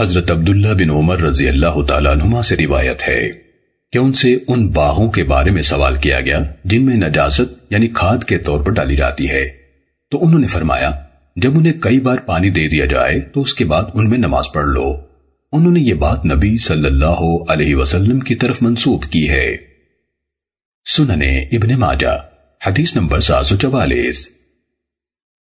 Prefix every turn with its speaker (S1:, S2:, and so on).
S1: حضرت عبداللہ بن عمر رضی اللہ تعالیٰ عنہما سے روایت ہے کہ ان سے ان باغوں کے بارے میں سوال کیا گیا جن میں نجاست یعنی کھاد کے طور پر ڈالی جاتی ہے۔ تو انہوں نے فرمایا، جب انہیں کئی بار پانی دے دیا جائے تو اس کے بعد ان میں نماز پڑھ لو۔ انہوں نے یہ بات نبی صلی اللہ علیہ وسلم کی طرف منسوب کی ہے۔ سننے ابن ماجہ، حدیث نمبر سات سو چوالیس۔